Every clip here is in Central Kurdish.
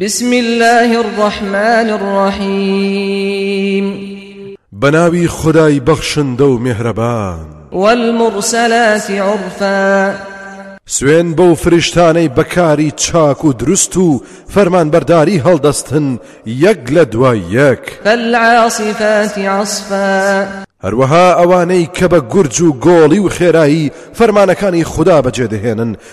بسم اللە الرحمن الرحیم بەناوی خودای بەخشندە و مێهرەبان والمرسلات عرفا سوێن بەو فرشتانەی بەکاری چاک و دروست و فەرمان بەرداری هەڵدەستن یەک لە دوای یەک فالعاصفات عصفا هەروەها ئەوانەی کە بە گورج و گۆڵی و خێرایی فەرمانەکانی خوددا بەجێدەهێنن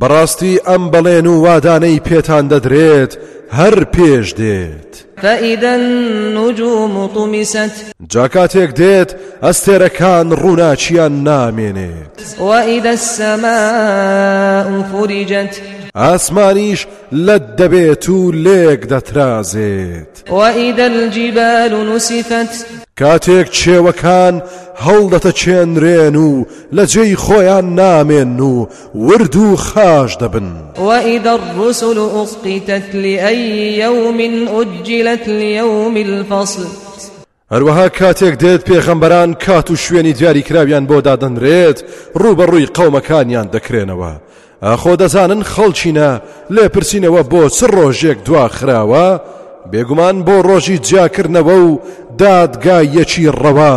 بەڕاستی ئەم بەڵێن و وادانەی پێتان دەدرێت هەر پێش دێت فإذا النجوم طمست جا کاتێک دێت ئەستێرەکان ڕووناچیان نامێنێت وإذا السماء فرجت ئاسمانیش لەت دەبێت و لێک دەترازێت وإذا الجبال نسفت کاتێک چێوەکان هەڵدەتە چێنرێن و لە جێی خۆیان نامێن و ورد و خاش دەبن. وإذا الرسل أقتت لأي يوم أجلت ليوم الفصل هەروەها کاتێک دێت پێخەمبەران کات و شوێنی دیاری کراویان بۆ دادەنرێت ڕوبەڕووی قەومەکانیان دەکرێنەوە ئاخۆ دەزانن خەڵچینە لێپرسینەوە بۆ چ ڕۆژێک دوا خراوە بێگومان بۆ ڕۆژی جیاکردنەوە و دادگایەکی ڕەوە.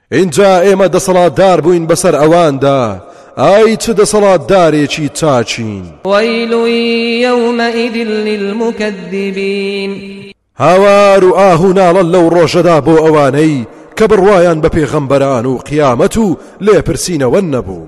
ئینجا ئێمە دەسەڵاتدار بووین بەسەر ئەواندا، ئای چ دەسەڵاتدارێکی چاکین. ویل یومئذ للمکذبین. هاوار و ئاه و ناڵە لەو ڕۆژەدا بۆ ئەوانەی کە بڕوایان بە پێغەمبەران و قیامەت و لێپرسینەوە نەبوو.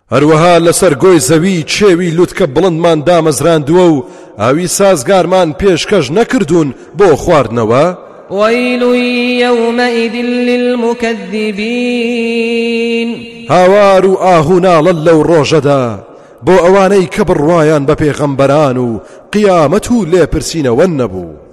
هەروەها لەسەر گۆی زەوی کێوی لوتکە بڵندمان دامەزراندووە و ئاوی سازگارمان پێشکەش نەکردوون بۆ خواردنەوە؟ ويل يومئذ للمكذبين هاوار و ئاه و ناڵە لەو ڕۆژەدا بۆ ئەوانەی کە بڕوایان بە پێغەمبەران و قیامەت و لێپرسینەوە نەبوو.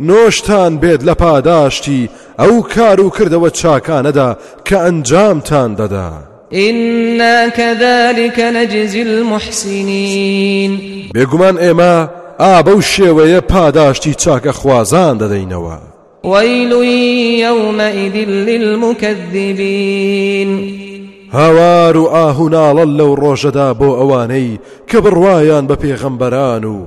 نۆشتان بێت لە پاداشتی ئەو کار و کردەوە چاکانەدا کە ئەنجامتان دەدا. ئینا کەزالیک نەجزی المحسنین. بێگومان ئێمە ئا بەو شێوەیە پاداشتی چاکە خوازان دەدەینەوە. ویل یومئذ للمکذبین. هاوار و ئاه و ناڵە لەو ڕۆژەدا بۆ ئەوانەی کە بڕوایان بە پێغەمبەران و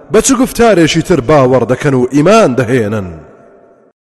بە چ گوفتارێکی تر باوەڕ دەکەن و ئیمان دەهێنن؟